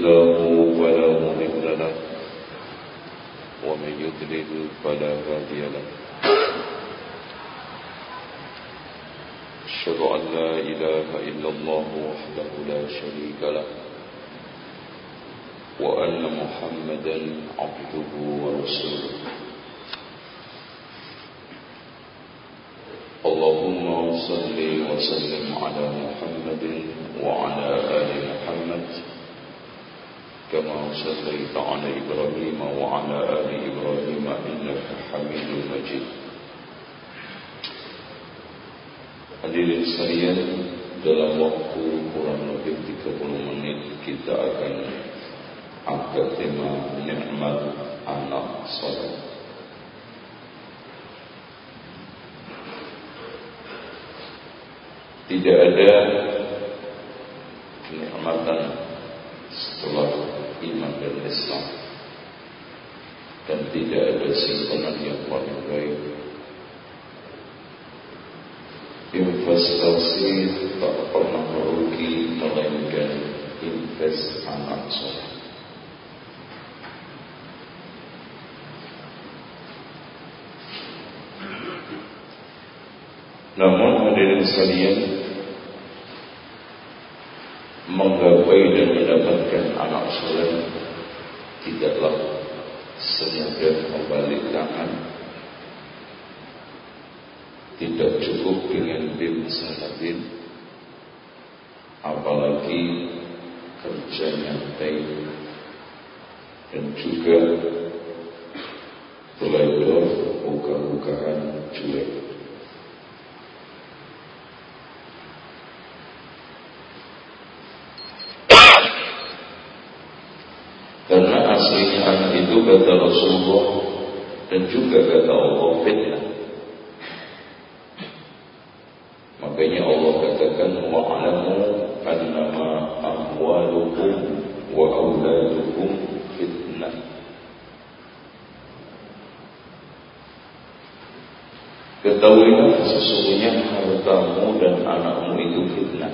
الله فلا مضل له. ومن يضلل فلا هادي له. أشهد أن لا إله إلا الله وحده لا شريك له. وأن محمدا عبده ورسوله. اللهم صل وسلم على محمد وعلى آل محمد. كما صليت على إبراهيم وعلى آل إبراهيم إنك حميد مجيد Hadirin sekalian, dalam waktu kurang lebih 30 menit kita akan angkat tema nikmat anak soleh. Tidak ada kenikmatan yang paling baik investasi tak pernah merugi melainkan invest anak soleh Namun hadirin sekalian Menggapai dan mendapatkan anak soleh Tidaklah juga Teledor buka-bukaan cuek Karena aslinya anak itu kata Rasulullah dan juga kata Allah fitnah. Ketahuilah sesungguhnya hartamu dan anakmu itu fitnah.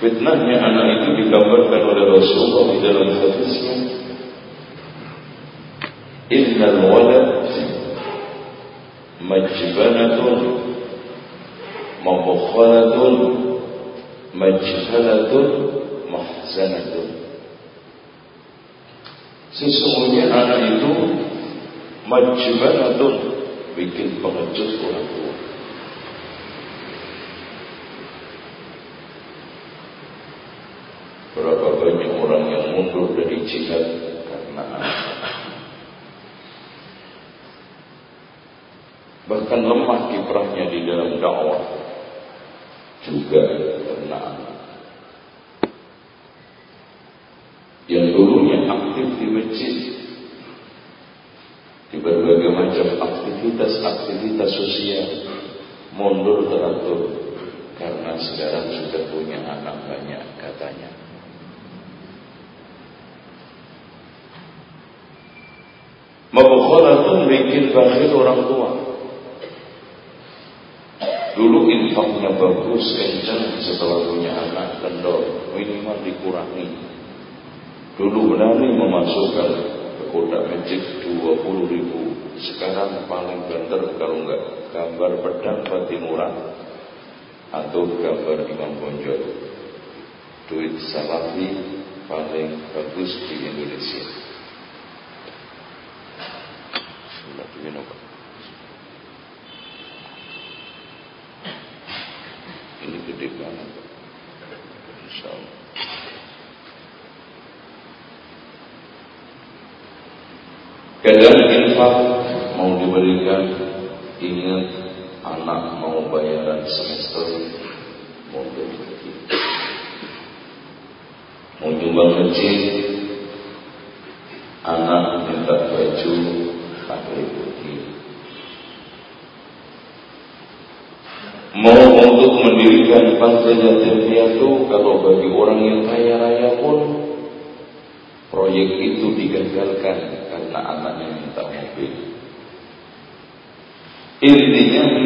Fitnahnya anak itu digambarkan oleh Rasulullah di dalam hadisnya. Innal walad majbanatun mabukhalatun majhalatun mahzanatun. Sesungguhnya anak itu majbanatun bikin pengecut orang tua. Berapa banyak orang yang mundur dari jihad karena anak. Bahkan lemah kiprahnya di dalam dakwah juga karena anak. Yang dulunya aktif di masjid berbagai macam aktivitas-aktivitas sosial mundur teratur karena sekarang sudah punya anak banyak katanya. Mabukhalatun bikin bakhil orang tua. Dulu infaknya bagus, kencang setelah punya anak kendor, minimal dikurangi. Dulu berani memasukkan ke kotak masjid 20 ribu. Sekarang paling banter kalau enggak gambar pedang Fatimura atau gambar Imam Bonjol. Duit salafi paling bagus di Indonesia. Ini gede banget. Insya Allah. Kadang infak mau diberikan ingat anak mau bayaran semester beli mau nyumbang masjid anak minta baju pakai putih mau untuk mendirikan pantai yatim piatu kalau bagi orang yang kaya raya pun proyek itu digagalkan karena anaknya minta mobil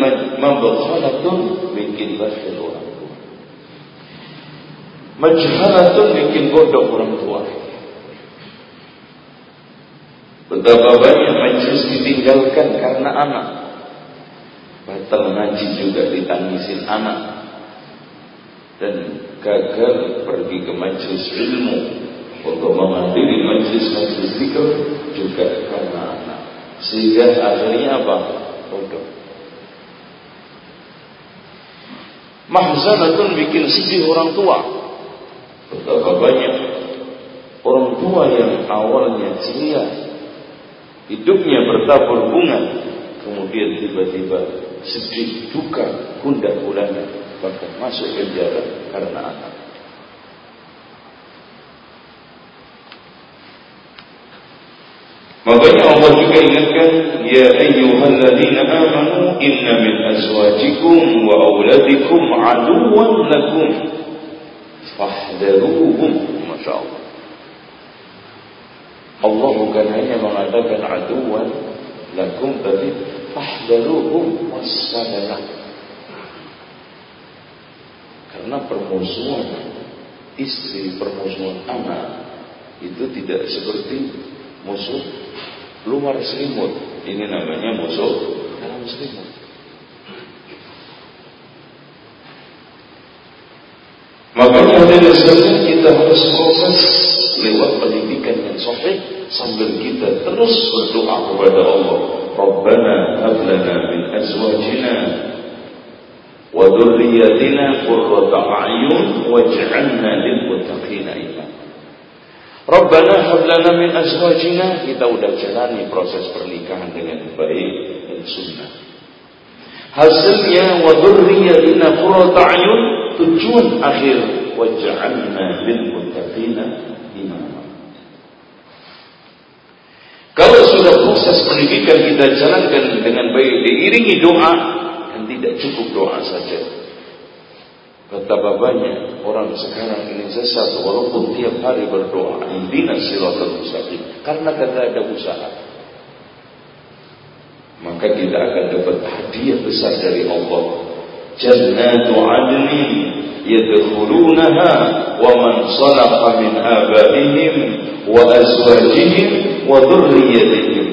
intinya mabakhalatun bikin bakhil orang tua majhalatun bikin bodoh orang tua Betapa banyak majlis ditinggalkan karena anak. Batal ngaji juga ditangisin anak. Dan gagal pergi ke majlis ilmu untuk menghadiri majlis-majlis juga karena anak. Sehingga akhirnya apa? Bodoh. Mahzanatun bikin sedih orang tua. Betapa banyak orang tua yang awalnya ceria hidupnya bertabur bunga kemudian tiba-tiba sedih duka gundah gulana bahkan masuk penjara karena anak Makanya Allah juga ingatkan Ya ayyuhalladzina amanu inna min azwajikum wa auladikum aduwan lakum fahdaruhum Masya Allah Allah bukan hanya mengatakan aduan lakum tapi fahdaruhum wassadalah. Karena permusuhan istri, permusuhan anak itu tidak seperti musuh luar selimut. Ini namanya musuh dalam selimut. Makanya dari kita harus proses lewat pendidikan yang sahih sambil kita terus berdoa kepada Allah Rabbana hablana min azwajina wa dhurriyyatina qurrata a'yun waj'alna lil muttaqina imama Rabbana hablana min azwajina. Kita udah jalani proses pernikahan dengan baik dan sunnah. Hasilnya wa dhurriyyatina qurrata a'yun. Tujuan akhir. Waj'alna lil muttaqina Kalau sudah proses pendidikan kita jalankan dengan baik diiringi doa dan tidak cukup doa saja. Betapa banyak orang sekarang ini sesat walaupun tiap hari berdoa membina silatul mustaqim karena tidak ada usaha. Maka kita akan dapat hadiah besar dari Allah. Jannatu adni yadkhulunaha wa man salaha min abaihim wa azwajihim wa dhurriyyatihim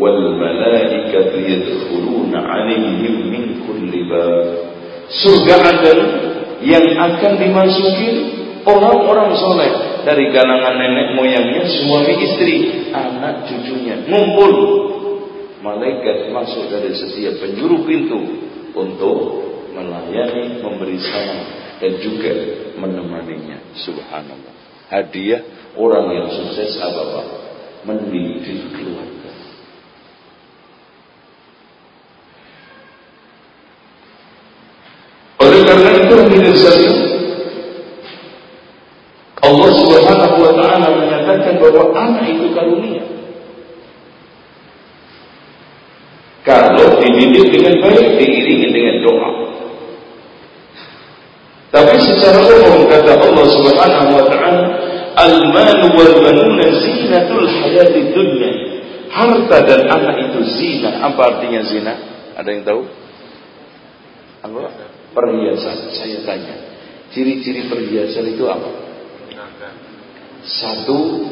wal malaikatu yadkhuluna 'alaihim min kulli bab. Surga Aden yang akan dimasuki orang-orang soleh dari kalangan nenek moyangnya, suami istri, anak cucunya, ngumpul. Malaikat masuk dari setiap penjuru pintu untuk melayani, memberi salam dan juga menemaninya. Subhanallah. Hadiah orang yang sukses apa Pak? mendidik keluarga. Oleh sekalian, Allah Subhanahu wa taala menyatakan bahwa anak itu karunia. Kalau dididik dengan baik, diiringi dengan doa. Tapi secara umum kata Allah Subhanahu wa taala, Al-malu wal banuna zinatul hayati dunya. Harta dan anak itu zina. Apa artinya zina? Ada yang tahu? Apa? Perhiasan. Saya tanya. Ciri-ciri perhiasan itu apa? Satu,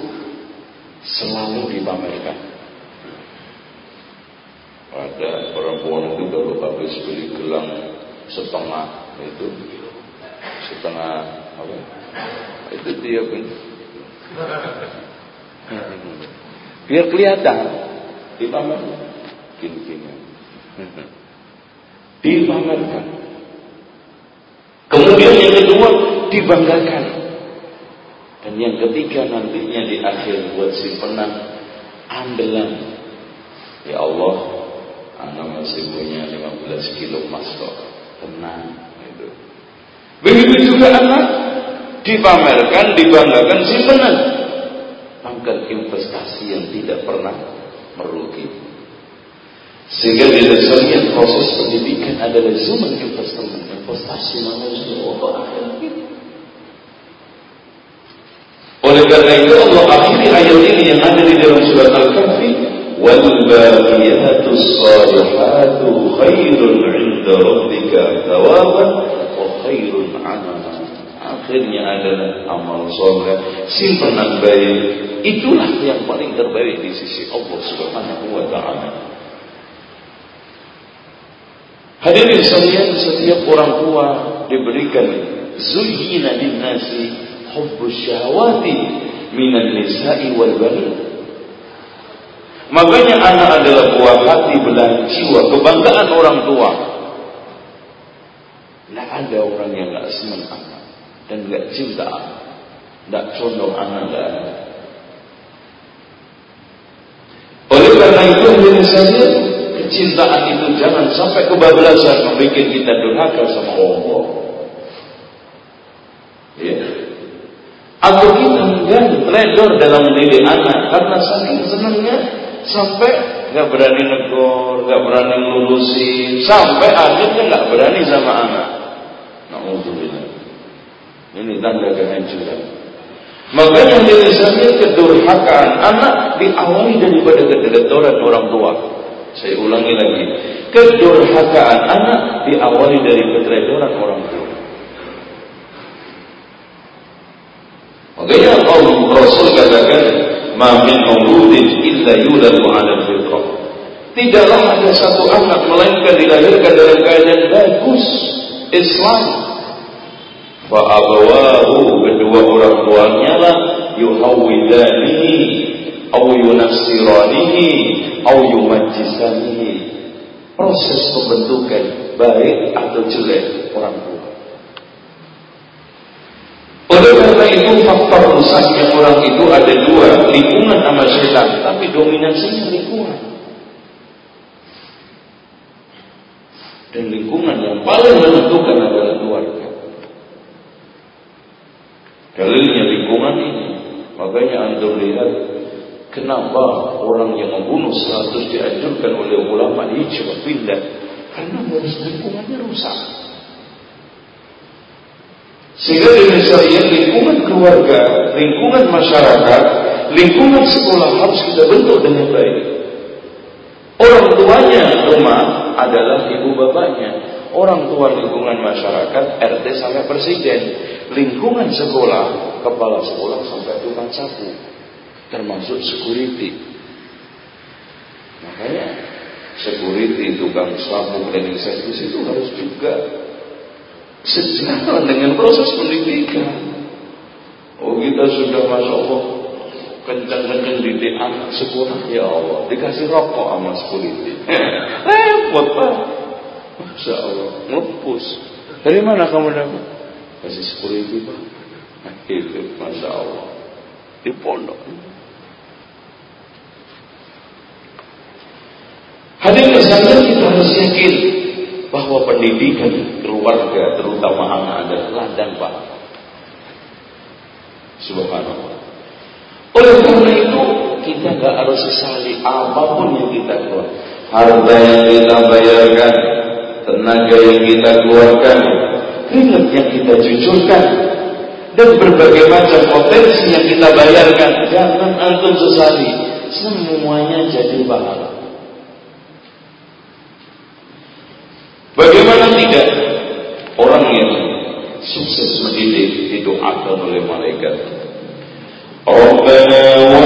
selalu dipamerkan. Ada perempuan itu kalau habis beli gelang setengah itu setengah apa? Itu dia pun Biar kelihatan dipamerkan. Gini-gini. Dipamerkan. Kemudian yang kedua dibanggakan. Dan yang ketiga nantinya di akhir buat simpenan andalan. Ya Allah, anak masih punya 15 kilo emas kok. Tenang. Gitu. Begitu juga anak dipamerkan, dibanggakan simpenan. Angkat investasi yang tidak pernah merugi. Sehingga di dasarnya proses pendidikan adalah zaman investasi, investasi manusia akhirat kita. Oleh karena itu Allah akhiri ayat ini yang ada di dalam surat Al-Kahfi wal salihatu khairun 'inda rabbika thawaban wa khairun 'amala akhirnya adalah amal soleh. Simpanan baik. Itulah yang paling terbaik di sisi Allah Subhanahu wa taala Hadirin sekalian setiap orang tua diberikan zuyyina nasi hubbus syahwati minan nisa'i wal banin. Makanya anak adalah buah hati belahan jiwa kebanggaan orang tua. Tidak ada orang yang nggak senang anak dan nggak cinta, nggak condong anak dan Oleh karena itu menjadi saja kecintaan itu jangan sampai kebablasan membuat kita durhaka sama Allah. Ya. Atau kita enggan teledor dalam mendidik anak karena saking senangnya sampai nggak berani negor, nggak berani lulusin, sampai akhirnya nggak berani sama anak. Nauzubillah. Ini tanda kehancuran. Makanya misalnya kedurhakaan anak diawali daripada kedeledoran orang tua. Saya ulangi lagi. Kedurhakaan anak diawali dari kedeledoran orang tua. Makanya Allah Rasul katakan, "Ma min mauludin illa yuladu 'ala fitrah." Tidaklah ada satu anak melainkan dilahirkan dalam keadaan bagus Islam fa abawahu kedua orang tuanya lah yuhawwidanihi au yunassiranihi au yumajjisanihi. Proses pembentukan baik atau jelek orang tua. Oleh karena itu faktor rusaknya orang itu ada dua lingkungan sama setan tapi dominasinya lingkungan. Dan lingkungan yang paling menentukan adalah keluarga. Dalilnya lingkungan ini. Makanya antum lihat kenapa orang yang membunuh 100 dianjurkan oleh ulama hijrah pindah karena harus lingkungannya rusak. Sehingga dengan saya lingkungan keluarga, lingkungan masyarakat, lingkungan sekolah harus kita bentuk dengan baik. Orang tuanya rumah adalah ibu bapaknya. Orang tua lingkungan masyarakat, RT sampai presiden lingkungan sekolah, kepala sekolah sampai tukang sapu, termasuk security. Makanya security, tukang sapu, cleaning service itu harus juga sejalan dengan proses pendidikan. Oh kita sudah masuk Allah kencang-kencang didik anak sekolah. Ya Allah dikasih rokok sama security repot pak. Masya Allah ngepus. Dari mana kamu dapat? Kasih ribu pak. Nah, itu masya Allah. Di pondok Hadirin sekalian kita harus yakin bahwa pendidikan keluarga terutama anak adalah ladang pak. Subhanallah. Oleh karena itu kita nggak harus sesali apa pun yang kita keluar. Harta yang kita bayarkan, tenaga yang kita keluarkan, keringat yang kita jujurkan dan berbagai macam potensi yang kita bayarkan jangan antum sesali semuanya jadi pahala Bagaimana tidak orang yang sukses mendidik didoakan oleh malaikat. Rabbana wa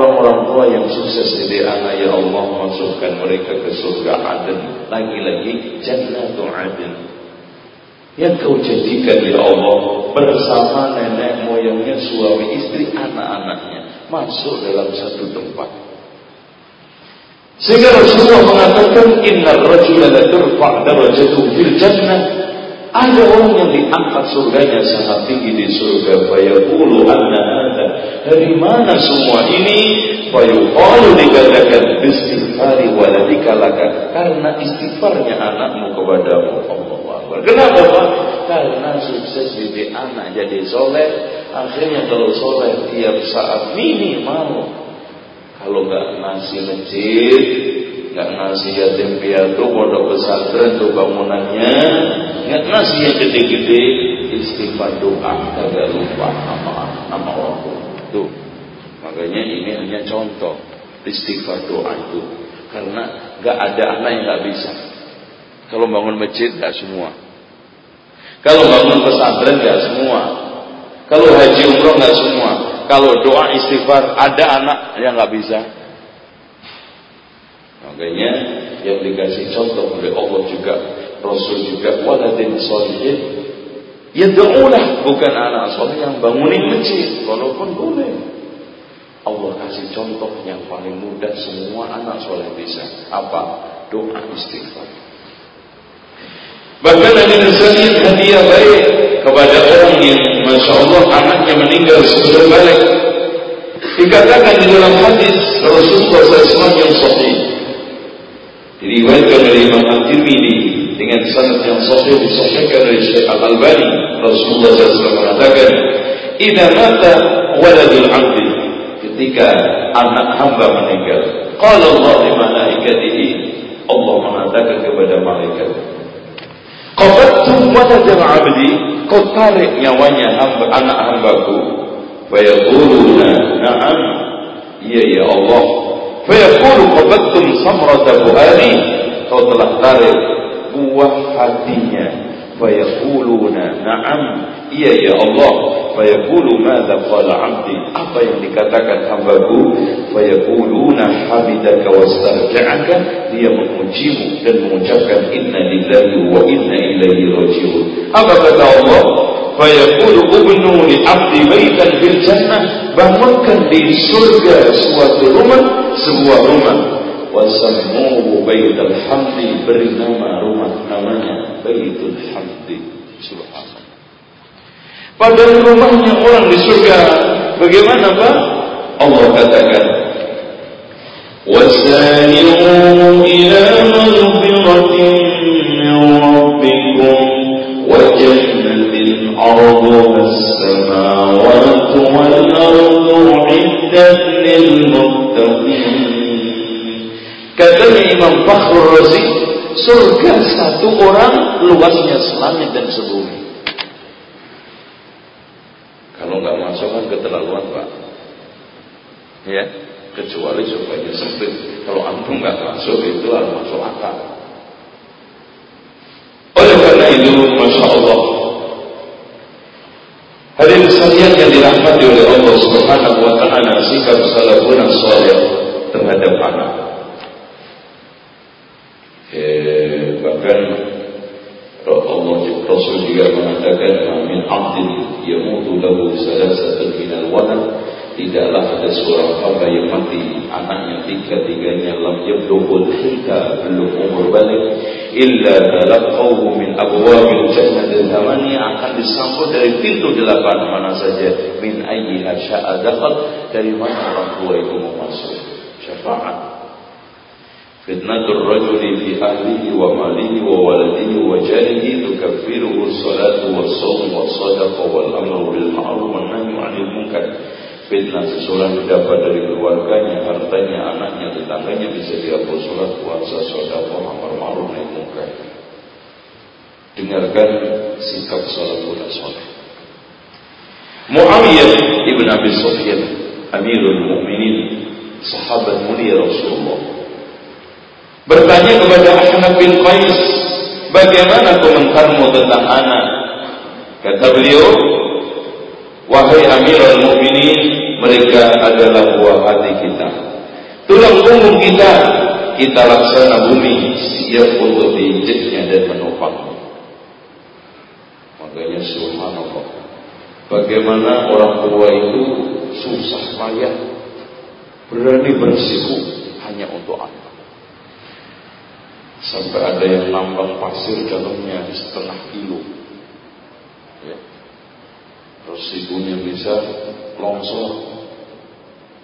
orang-orang tua yang sukses jadi anak ya Allah masukkan mereka ke surga Aden. Lagi-lagi jannatu Aden. Yang kau jadikan ya Allah bersama nenek moyangnya suami istri anak-anaknya masuk dalam satu tempat. Sehingga Rasulullah mengatakan inna rajula la turfa' darajatuhu fil jannah ada orang yang diangkat surganya sangat tinggi di surga. Fayaqulu anna hadha. Dari mana semua ini? Fayuqalu dikatakan istighfari waladika laka. Karena istighfarnya anakmu kepadamu. Allah Kenapa Pak? Karena sukses didik anak jadi soleh. Akhirnya kalau soleh tiap saat minimal. Kalau nggak ngasih masjid, nggak ngasih yatim piatu, pondok pesantren tuh bangunannya, nggak ngasih yang gede-gede, istighfar doa kagak lupa nama nama Allah. Tuh, makanya ini hanya contoh istighfar doa itu, karena nggak ada anak yang nggak bisa. Kalau bangun masjid nggak semua, kalau bangun pesantren nggak semua, kalau haji umroh nggak semua, kalau doa istighfar ada anak yang nggak bisa, Makanya yang dikasih contoh oleh Allah juga, Rasul juga, waladin solihin. Ya do'ulah, bukan anak soleh yang bangunin masjid, walaupun boleh. Allah kasih contoh yang paling mudah semua anak soleh bisa. Apa? Doa istighfar. Bahkan ada misalnya hadiah baik kepada orang yang Masya Allah anaknya meninggal sebelum balik. Dikatakan di dalam hadis Rasulullah SAW yang sahih diriwayatkan oleh Imam At-Tirmidzi dengan sanad yang sahih disahihkan oleh Syekh Al-Albani Rasulullah SAW mengatakan idza mata waladul 'abdi ketika anak hamba meninggal. Qala Allah li malaikatihi Allah mengatakan kepada malaikat qabattu waladul 'abdi kau tarik nyawanya hamba anak hambaku. Wa yaquluna na'am. Iya ya Allah Fayaqulu qabattum samrata buhari Kau telah tarik Fayaquluna na'am Iya ya Allah Fayaqulu madha qala abdi Apa yang dikatakan hambaku Fayaquluna hamidaka wastarja'aka Dia memujimu dan mengucapkan Inna lillahi wa inna ilaihi rajiun Apa kata Allah Fayaqulu ubnu li abdi baitan fil jannah Bangunkan di surga suatu rumah sebuah rumah wasammuhu baitul hamdi beri nama rumah namanya baitul hamdi subhanallah padahal rumahnya orang di surga bagaimana Pak Allah katakan wasari'u ila maghfiratin min rabbikum wa jannatin arduha as-samawati wal ardu 'iddat lil Katanya Imam Fakhrul Razi, surga satu orang luasnya selangit dan sebumi. Kalau nggak masuk kan keterlaluan pak. Ya, kecuali surganya sempit. Kalau antum nggak masuk itu harus masuk akal. Oleh karena itu, masya Allah, Hadirin sekalian yang dirahmati oleh Allah Subhanahu wa taala sikap salafun saleh terhadap anak. Bahkan Allah Rasul juga mengatakan min abdin yamutu lahu salasatan min al-walad tidaklah ada seorang hamba yang mati anaknya tiga-tiganya lam yablughul hika belum umur balik illa talaqahu min abwabil jannah zamani akan disambut dari pintu delapan mana saja min ayyi sya'a dakhal dari mana orang tua itu mau masuk. Syafaat wa jarihi tukaffiruhu salatu wa sawm wa sadaqa wal amru bil ma'ruf wa nahyu 'anil munkar fitnah seseorang didapat dari keluarganya, hartanya, anaknya, tetangganya bisa dihapus sholat, puasa, sodako, amal ma'ruf naik muka. Dengarkan sikap salafun soleh. Muawiyah ibn Abi Sufyan, Amirul Mukminin, sahabat mulia Rasulullah. Bertanya kepada Ahmad bin Qais, bagaimana komentarmu tentang anak? Kata beliau, Wahai Amirul Mukminin, mereka adalah buah hati kita. Tulang punggung kita, kita laksana. 'Bumi siap untuk diinjeknya dan menopang. Makanya subhanallah. Bagaimana orang tua itu susah payah berani bersiku hanya untuk anak. Sampai ada yang nambang pasir dalamnya setengah kilo. Ya. Terus ibunya bisa longsor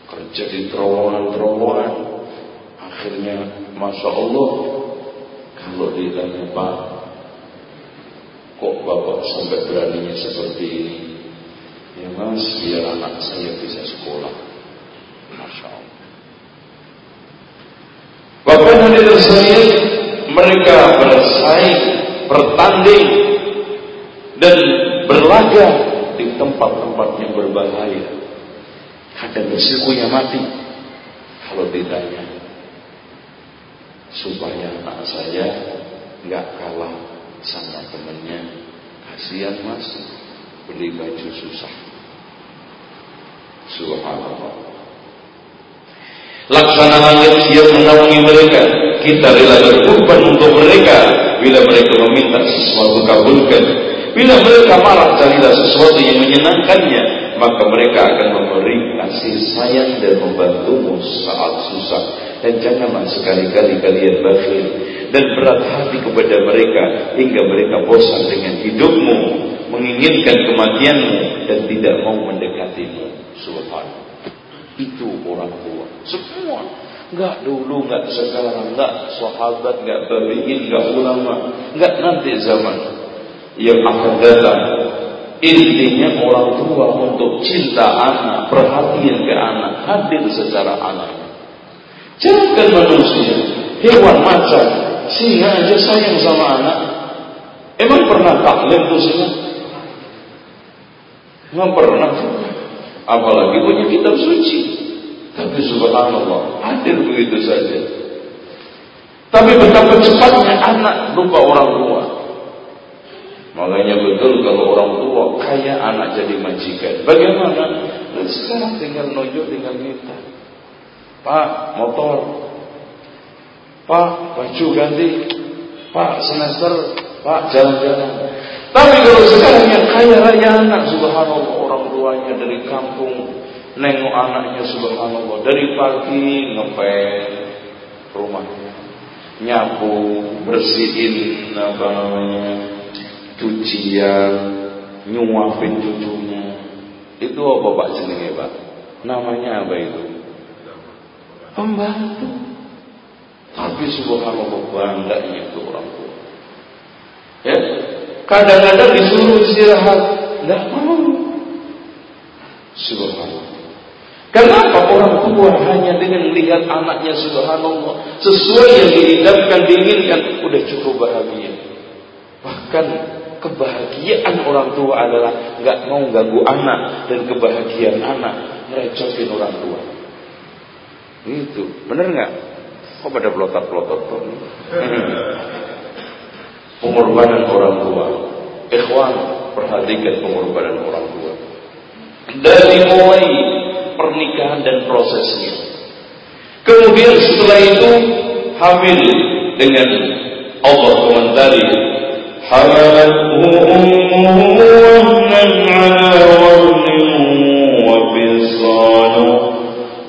kerja di terowongan-terowongan akhirnya masya Allah kalau ditanya Pak kok bapak sampai beraninya seperti ini ya mas biar anak saya bisa sekolah masya Allah Bapak Ibu saya mereka bersaing bertanding dan berlaga di tempat-tempat yang berbahaya Kadang risikonya mati. Kalau ditanya, supaya anak saya nggak kalah sama temennya, kasihan mas, beli baju susah. Subhanallah. Laksana langit siap menaungi mereka. Kita rela berkorban untuk mereka. Bila mereka meminta sesuatu kabulkan. Bila mereka marah carilah sesuatu yang menyenangkannya maka mereka akan memberi kasih sayang dan membantumu saat susah dan janganlah sekali-kali kalian bakhil dan berat hati kepada mereka hingga mereka bosan dengan hidupmu menginginkan kematianmu dan tidak mau mendekatimu subhanallah itu orang Enggak dulu, enggak sekarang, enggak sahabat, enggak tabi'in, enggak ulama, enggak nanti zaman yang akan datang Intinya orang tua untuk cinta anak, perhatian ke anak, hadir secara anak. Jangan manusia, hewan macan, singa aja sayang sama anak. Emang pernah taklim tuh singa? Emang pernah. Apalagi punya kitab suci. Tapi subhanallah, hadir begitu saja. Tapi betapa cepatnya anak lupa orang tua. Makanya betul kalau orang tua kaya anak jadi majikan. Bagaimana? Dan sekarang tinggal nunjuk, tinggal minta. Pak, motor. Pak, baju ganti. Pak, semester. Pak, jalan-jalan. Tapi kalau sekarang yang kaya raya anak, subhanallah orang tuanya dari kampung nengok anaknya subhanallah dari pagi ngepel rumahnya nyapu bersihin apa namanya cucian, nyuapin cucunya. Itu apa Pak jenenge Pak? Namanya apa itu? Pembantu. Tapi subhanallah bangganya itu orang tua. Ya, kadang-kadang disuruh istirahat, tidak mau. Subhanallah. Kenapa orang tua hanya dengan melihat anaknya subhanallah sesuai yang diidamkan, diinginkan, udah cukup bahagia. Bahkan kebahagiaan orang tua adalah nggak mau ganggu anak dan kebahagiaan anak merecokin orang tua. Itu bener nggak? Kok pada pelotot-pelotot tuh? pengorbanan orang tua. Ikhwan, perhatikan pengorbanan orang tua. Dari mulai pernikahan dan prosesnya. Kemudian setelah itu hamil dengan Allah komentari ala wa fisanu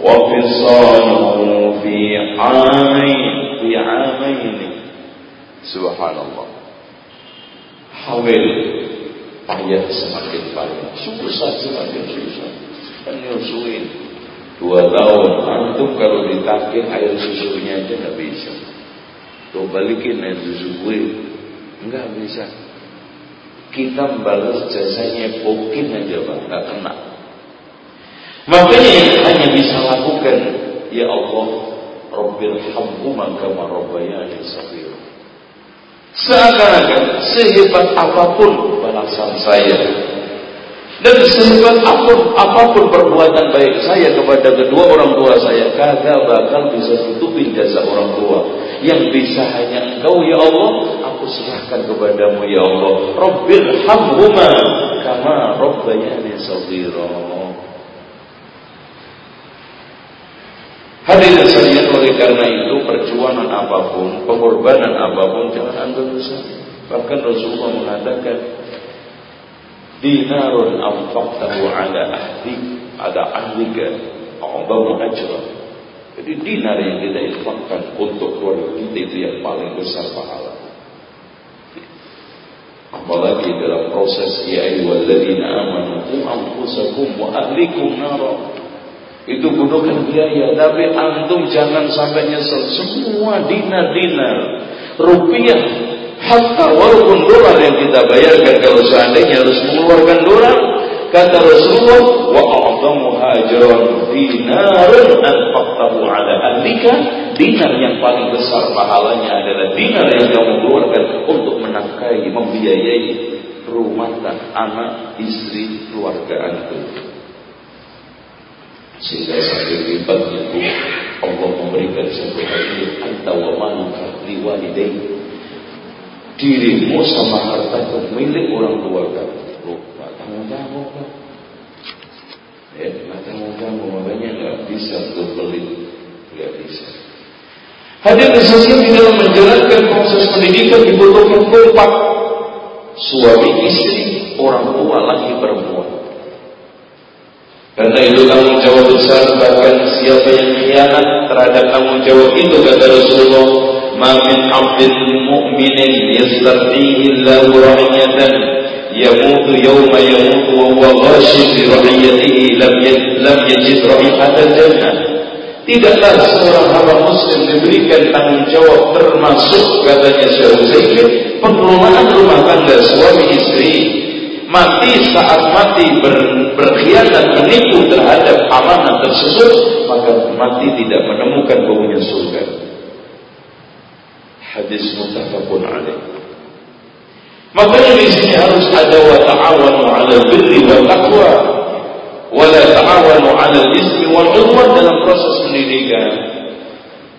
wa fi fi subhanallah hamil ayat semakin banyak susah semakin susah kan nyusuin dua tahun antum kalau ditakin air susunya aja nggak bisa tuh balikin air susu gue Enggak bisa. Kita membalas jasanya bokin aja bang, enggak kena. Makanya yang hanya bisa lakukan, ya Allah, Rabbil hamhuma kama rabbayani saghira. Seakan-akan sehebat apa pun balasan saya dan sehebat apa pun, apa pun perbuatan baik saya kepada kedua orang tua saya kagak bakal bisa tutupin jasa orang tua. Yang bisa hanya engkau ya Allah aku serahkan kepadamu ya Allah. Rabbil hamhuma kama rabbayani saghira. Hadirin sekalian oleh karena itu perjuangan apa pun, pengorbanan apa pun jangan anda lusa. Bahkan Rasulullah mengatakan dinarun anfaqtahu ala ahli ada ahlika a'zamu ajra. Jadi dinar yang kita infakkan untuk keluarga kita itu yang paling besar pahala. Apalagi dalam proses ya ayyuhalladzina amanu qu anfusakum wa ahlikum nara. Itu butuhkan biaya tapi antum jangan sampai nyesel. Semua dinar-dinar rupiah hatta walaupun dolar yang kita bayarkan kalau seandainya harus mengeluarkan dolar kata Rasulullah wa a'zamu hajaran dinarun anfaqtahu ala ahlika. Dinar yang paling besar pahalanya adalah dinar yang kamu keluarkan untuk menafkahi membiayai rumah dan anak istri keluarga antum sehingga sampai lipatnya itu Allah memberikan satu hadiah anta wa maluka liwalidain dirimu sama harta itu orang tua kamu. Gak tanggung jawab ya gak tanggung jawab makanya gak bisa untuk beli gak bisa. Hadir sosial di dalam menjalankan proses pendidikan dibutuhkan kompak. Suami istri orang tua lagi perempuan. Karena itu tanggung jawab besar bahkan siapa yang khianat terhadap tanggung jawab itu kata Rasulullah, "Ma min 'abdin mu'minin yastardihi Allahu ra'iyatan yamutu yawma yamutu wa huwa ghashin li ra'iyatihi lam lam yajid ra'ihatan jannah." Tidaklah seorang hamba muslim diberikan tanggung jawab termasuk katanya Syekh Utsaimin pengelolaan rumah tangga suami istri mati saat mati ber, berkhianat menipu terhadap amanah tersebut maka mati tidak menemukan baunya surga hadis muttafaqun alaih makanya di sini harus ada wa ta'awanu 'alal birri wa taqwa wa la ta'awanu 'alal ismi wal 'udwan dalam proses pendidikan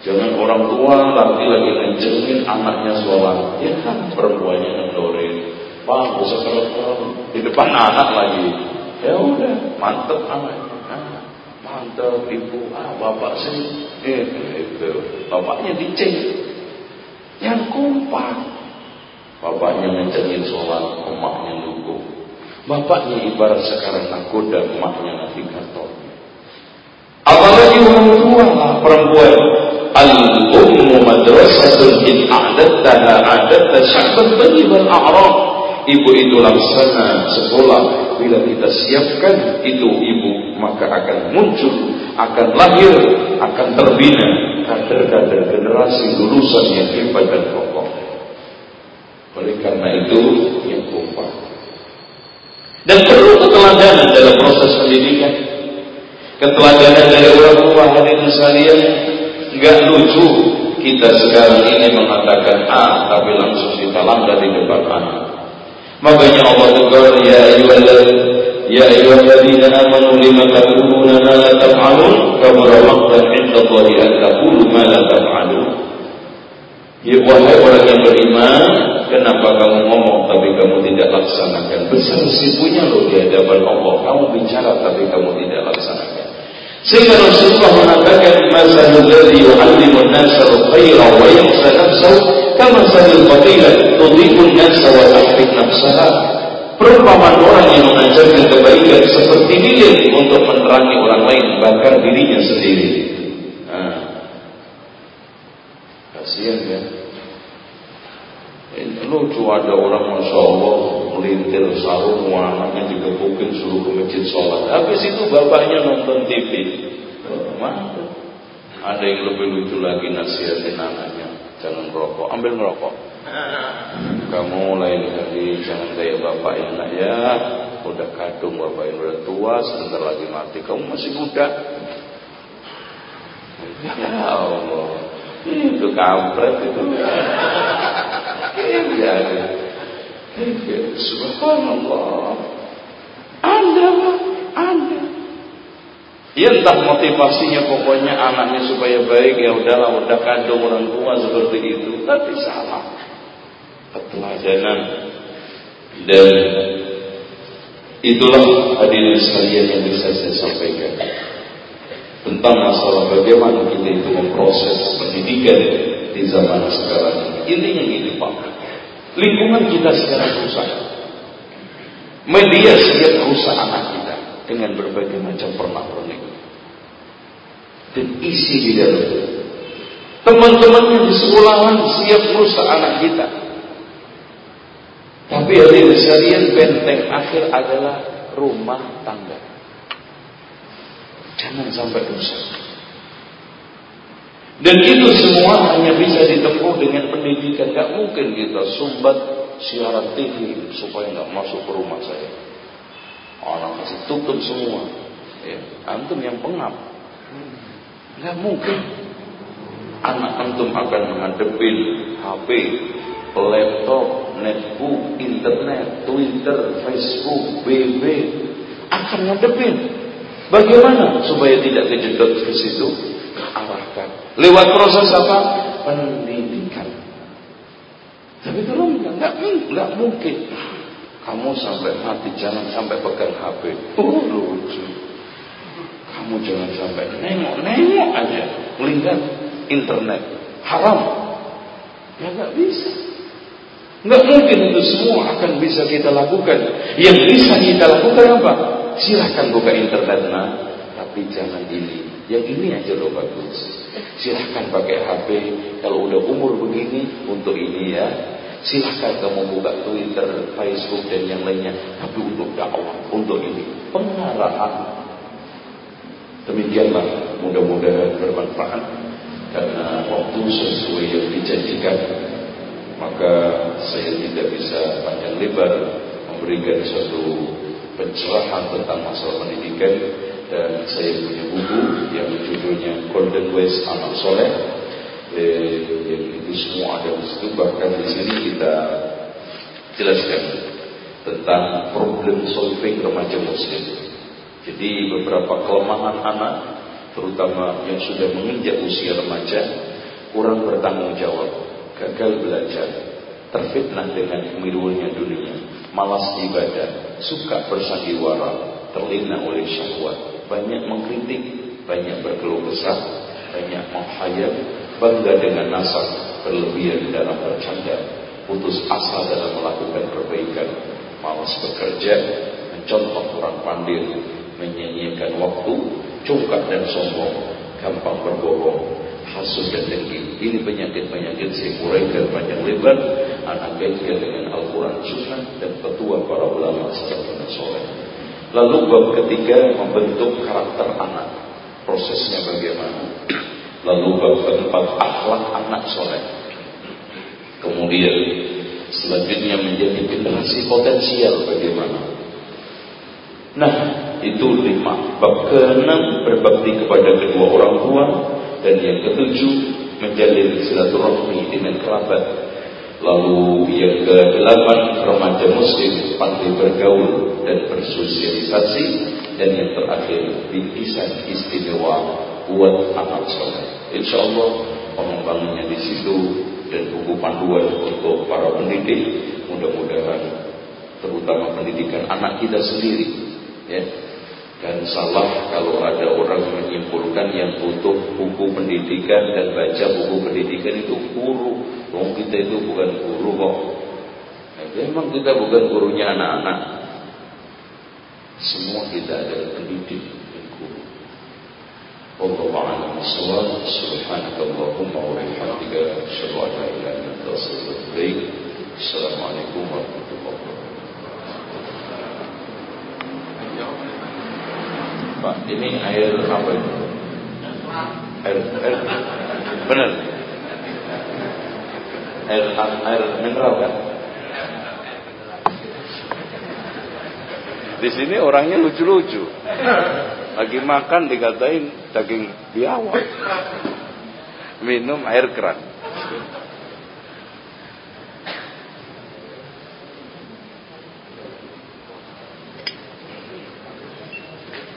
jangan orang tua laki-laki ngejemin anaknya sholat ya kan perempuannya ngedorin Pak, usah kalau di depan anak lagi. Ya udah, mantep anaknya. Ah, mantep ibu, ah bapak sih. Eh, itu. Bapaknya diceng. Yang kompak. Bapaknya mencengin sholat, emaknya dukung. Bapaknya ibarat sekarang nakoda, emaknya navigator. Apalagi orang tua perempuan. Al-ummu madrasatun in a'adattaha a'adatta sya'ban tayyiban a'rab ibu itu laksana sekolah bila kita siapkan itu ibu maka akan muncul akan lahir akan terbina kader-kader generasi lulusan yang hebat dan kokoh. Oleh karena itu yang kompak dan perlu keteladanan dalam proses pendidikan. Keteladanan dari orang tua hadirin sekalian nggak lucu kita sekarang ini mengatakan A tapi langsung kita langgar di depan anak. Makanya Allah tegur ya ayyuhalladzina ya ayyuhalladzina amanu lima taquluna ma la taf'alun kabura maqtan 'inda Allahi an taqulu ma la taf'alun. Ya wahai orang yang beriman, kenapa kamu ngomong tapi kamu tidak laksanakan? Besar risikonya loh di hadapan Allah. Kamu bicara tapi kamu tidak laksanakan. Sehingga Rasulullah mengatakan masalul ladzi yu'allimu an-nasa al-khaira wa yansa nafsahu kama sadil fadilah tudhibun nasa wa tahrik nafsaha perumpamaan orang yang mengajarkan kebaikan seperti lilin untuk menerangi orang lain bahkan dirinya sendiri. Nah, kasihan ya. Ini lucu ada orang Masya Allah melintir sarung anaknya digebukin suruh ke masjid sholat. Habis itu bapaknya nonton TV oh, ada yang lebih lucu lagi nasihatin anaknya. Jangan merokok, ambil merokok. Kamu lain kali jangan kayak bapak yang ya, udah kadung bapak yang udah tua, sebentar lagi mati. Kamu masih muda. Ya Allah, itu kampret itu. Iya. Subhanallah. Anda, Anda Ya entah motivasinya pokoknya anaknya supaya baik ya udahlah udah kandung orang tua seperti itu tapi salah keteladanan dan itulah hadirin sekalian yang bisa saya sampaikan tentang masalah bagaimana kita itu memproses pendidikan di zaman sekarang ini intinya gini pak lingkungan kita sekarang rusak Media siap rusak anak kita dengan berbagai macam pernak-pernik dan isi di dalam. Teman-temannya di sekolahan siap merusak anak kita. Tapi hari sekalian benteng akhir adalah rumah tangga. Jangan sampai rusak. Dan itu semua hanya bisa ditempuh dengan pendidikan. Gak mungkin kita sumbat siaran TV supaya nggak masuk ke rumah saya. Orang masih tutup semua. Ya, antum yang pengap. Nggak mungkin. Anak antum akan menghadapi HP, laptop, netbook, internet, Twitter, Facebook, BB. Akan ngadepin. Bagaimana supaya tidak kejedot ke situ? Arahkan. Lewat proses apa? Pendidikan. Tapi kalau enggak, enggak mungkin. Kamu sampai mati jangan sampai pegang HP. Oh. Kamu jangan sampai nengok-nengok aja melihat internet. Haram. Ya nggak bisa. Nggak mungkin itu semua akan bisa kita lakukan. Yang bisa kita lakukan apa? Silahkan buka internet nah, tapi jangan ini. Yang ini aja loh bagus. Silahkan pakai HP. Kalau udah umur begini untuk ini ya. Silahkan kamu buka Twitter, Facebook dan yang lainnya. Tapi untuk dakwah, untuk ini pengarahan Demikianlah mudah-mudahan bermanfaat karena waktu sesuai yang dijanjikan maka saya tidak bisa panjang lebar memberikan suatu pencerahan tentang masalah pendidikan. Dan saya punya buku yang judulnya Golden Ways Anak Soleh. Eh, itu semua ada di situ. Bahkan di sini kita jelaskan tentang problem solving remaja muslim. Jadi beberapa kelemahan anak, terutama yang sudah menginjak usia remaja, kurang bertanggung jawab, gagal belajar, terfitnah dengan kemiruannya dunia, malas ibadah, suka bersandiwara, terlena oleh syahwat, banyak mengkritik, banyak berkeluh kesah, banyak menghayal, bangga dengan nasab, berlebihan dalam bercanda, putus asa dalam melakukan perbaikan, malas bekerja, mencontoh orang pandai, menyanyikan waktu, congkak dan sombong, gampang berbohong, hasut dan dengki. Ini penyakit-penyakit saya panjang lebar, anak gengkel dengan Al-Quran Sunnah dan ketua para ulama salafun soleh. Lalu bab ketiga membentuk karakter anak. Prosesnya bagaimana? Lalu bab keempat akhlak anak soleh. Kemudian selanjutnya menjadi generasi potensial bagaimana? Nah, itu lima. Bab keenam berbakti kepada kedua orang tua dan yang ketujuh menjalin silaturahmi dengan kerabat. Lalu yang kedelapan remaja muslim pandai bergaul dan bersosialisasi dan yang terakhir bingkisan istimewa buat anak soleh. Insya Allah pengembangannya di situ dan buku panduan untuk para pendidik mudah-mudahan terutama pendidikan anak kita sendiri ya dan salah kalau ada orang menyimpulkan yang butuh buku pendidikan dan baca buku pendidikan itu guru. Wong kita itu bukan guru kok. Nah, memang kita bukan gurunya anak-anak. Semua kita adalah pendidik dan guru. Allah a'lam bishawab. Subhanakallahumma wa bihamdika asyhadu an la ilaha illa Pak, ini air apa itu? Air, air, benar? Air, air mineral kan? Di sini orangnya lucu-lucu. Lagi makan dikatain daging biawak. Minum air keran.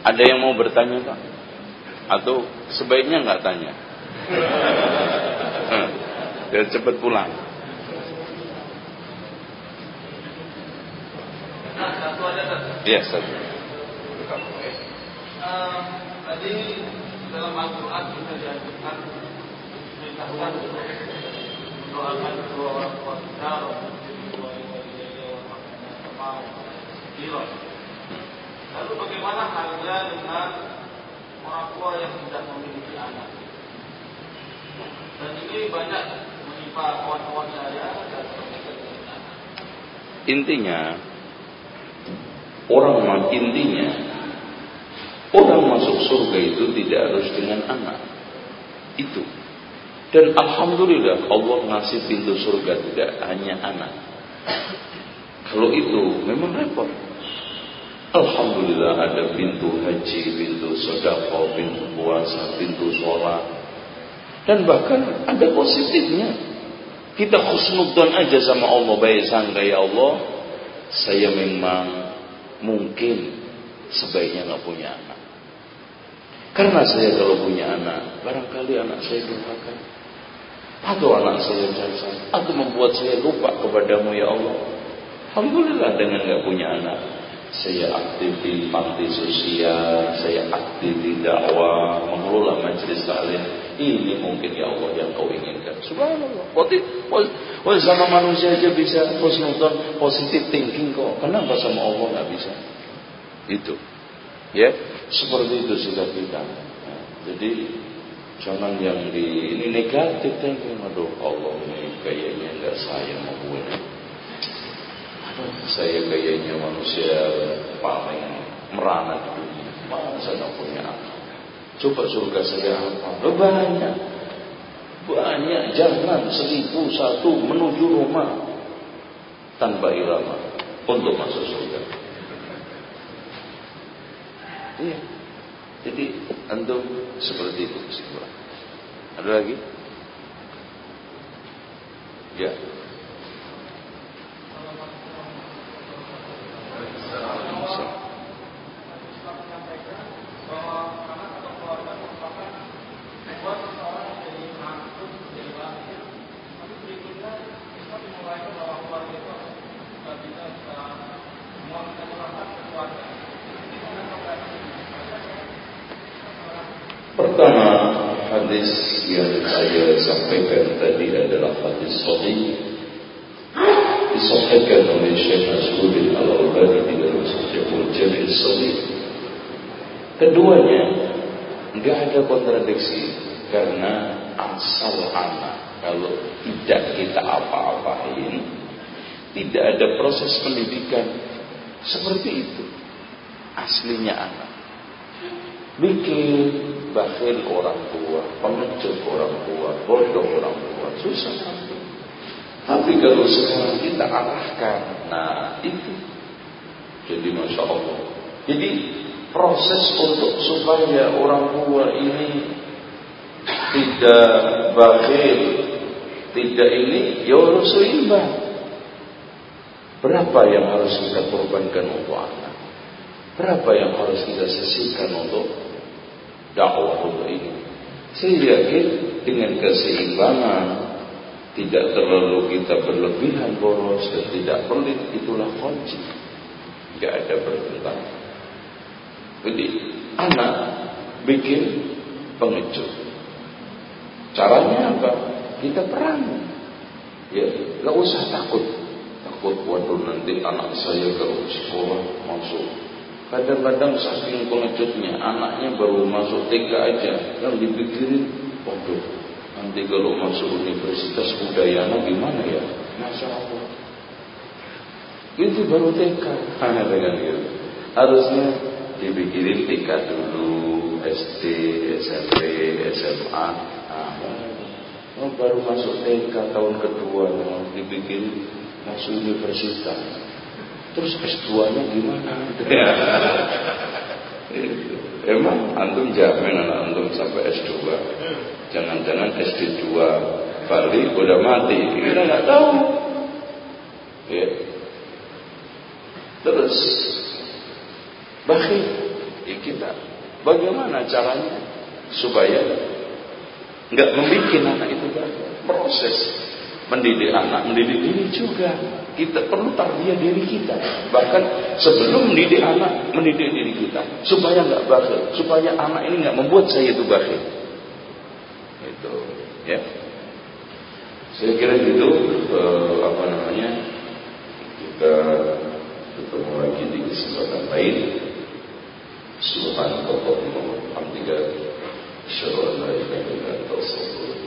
Ada yang mau bertanya Pak? Atau sebaiknya nggak tanya? Biar cepat pulang. Iya, satu. Uh, tadi dalam Al-Quran kita dianjurkan beritahuan mendoakan kedua orang tua kita, Kiros. Lalu bagaimana halnya dengan orang tua yang tidak memiliki anak? Dan ini banyak menimpa kawan-kawan saya dan Intinya orang intinya orang masuk surga itu tidak harus dengan anak. Itu. Dan alhamdulillah Allah ngasih pintu surga tidak hanya anak. Kalau itu memang repot. Alhamdulillah ada pintu haji, pintu sedekah, pintu puasa, pintu sholat. Dan bahkan ada positifnya. Kita khusnudzon aja sama Allah baik sangka ya Allah. Saya memang mungkin sebaiknya nggak punya anak. Karena saya kalau punya anak, barangkali anak saya durhaka. Atau anak saya cacat. Atau membuat saya lupa kepadamu ya Allah. Alhamdulillah dengan nggak punya anak. Saya aktif di panti sosial, saya aktif di dakwah, mengelola majelis taklim. Ini mungkin ya Allah yang kau inginkan. Subhanallah. Wah, sama manusia aja bisa husnudon, positif thinking kok. Kenapa sama Allah nggak bisa? Itu. Ya, seperti itu sikap kita. Jadi jangan yang di ini negatif thinking. Aduh, Allah ini kayaknya nggak sayang sama gue saya kayaknya manusia paling merana di dunia. Masa nggak punya anak? Coba surga saya apa? Banyak. Banyak jalan seribu satu menuju rumah tanpa irama untuk masuk surga. Iya. Jadi antum seperti itu kesimpulan. Ada lagi? Ya. Pertama, hadis yang saya sampaikan tadi adalah hadis sahih disahihkan oleh Syekh Nasruddin Al-Albani di dalam Sahihul Jami' Sahih. Keduanya enggak ada kontradiksi karena asal anak kalau tidak kita apa-apain tidak ada proses pendidikan seperti itu. Aslinya anak bikin bakhil orang tua pengecut orang tua bodoh orang tua susah. Tapi kalau sekarang kita arahkan nah itu. Jadi masya Allah. Jadi proses untuk supaya orang tua ini tidak bakhil tidak ini ya harus seimbang berapa yang harus kita korbankan untuk anak? Berapa yang harus kita sisihkan untuk dakwah untuk ini? Saya yakin dengan keseimbangan tidak terlalu kita berlebihan boros dan tidak pelit itulah kunci. Tidak ada bertentangan jadi anak bikin pengecut. Caranya apa? Kita perang. Ya nggak usah takut takut waduh nanti anak saya kalau sekolah masuk. Kadang-kadang saking pengejutnya anaknya baru masuk TK aja yang dipikirin waduh nanti kalau masuk universitas Udayana gimana ya? Masa Allah itu baru TK dengan gitu harusnya dipikirin TK dulu SD SMP SMA nah, baru masuk TK tahun kedua dipikirin masuk universitas terus S2 nya gimana? Emang antum jamin anak antum sampai S2 Jangan-jangan SD2 Bali udah mati. Kita nggak tahu. Ya. Terus Bakhil ya kita Bagaimana caranya Supaya nggak membuat anak itu bahagia? Proses mendidik anak, mendidik diri juga. Kita perlu tarbiyah diri kita. Bahkan sebelum mendidik anak, mendidik diri kita. Supaya nggak bakhil. Supaya anak ini nggak membuat saya itu bakhil. Itu, ya. Saya kira gitu, eh, apa namanya, kita bertemu lagi di kesempatan lain. Subhanallah wa atubu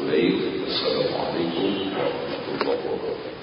ilaik. Assalamualaikum کو